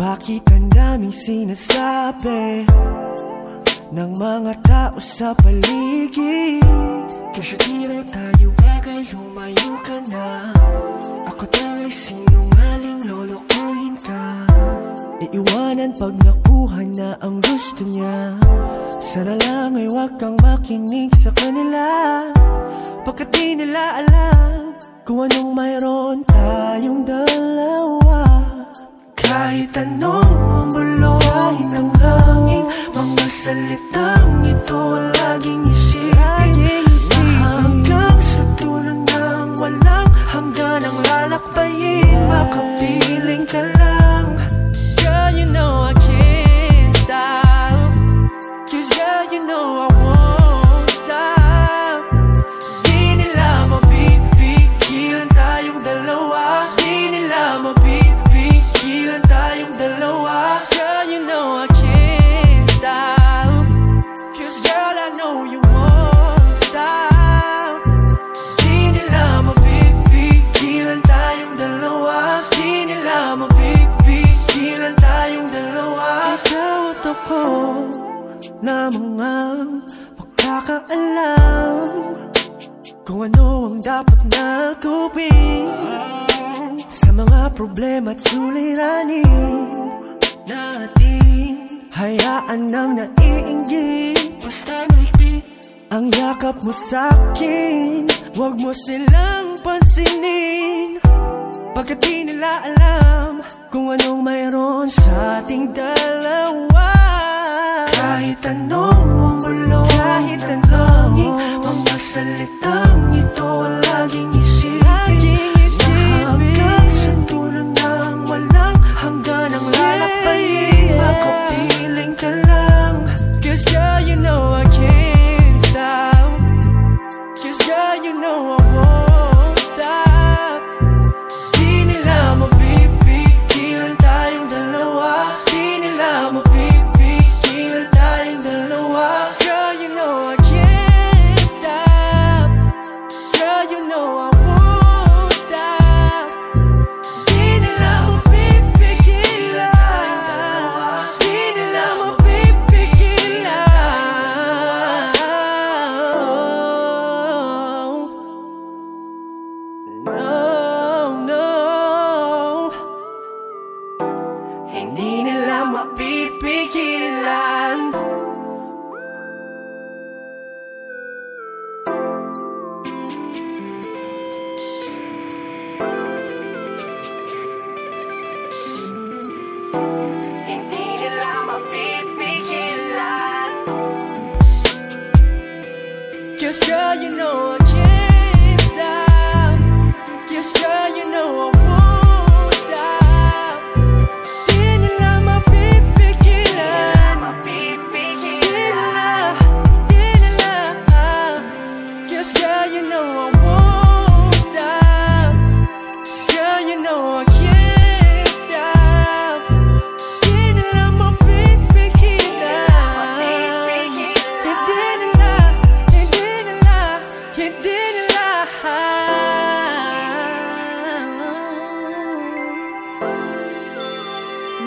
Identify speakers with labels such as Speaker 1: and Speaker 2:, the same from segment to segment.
Speaker 1: Bakit ang daming sinasabi Ng mga tao sa paligid? Kasi di na tayo bagay, lumayo ka na. Ako daw ay sinungaling, lolokohin ka. Iiwanan pag nakuha na ang gusto niya. Sana lang ay wag kang makinig sa kanila. Pagkat di nila alam Kung anong mayroon tayong dalawa Kahit anong bulong Kahit ang hangin Mga salitang ito laging isipin. Hanggang sa dulo ng walang Hanggan ang lalakbayin Makapiling ka lang magkakaalam Kung ano ang dapat na gawin Sa mga problema at suliranin Natin. Hayaan nang naiinggit Basta may ang yakap mo sa'kin Huwag mo silang pansinin. Pagkat di nila alam Kung anong mayroon sa ating dalawa Kahit anong ang bulong Kahit hangin Mga salitang ito laging Hindi nila mapipigilan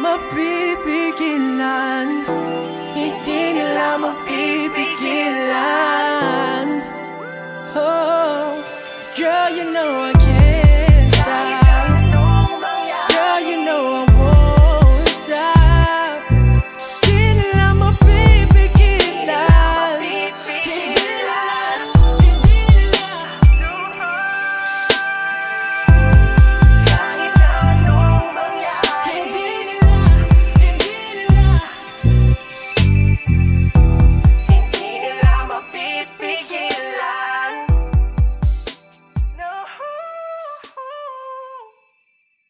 Speaker 1: Mapipigilan. Hindi nila mapipigilan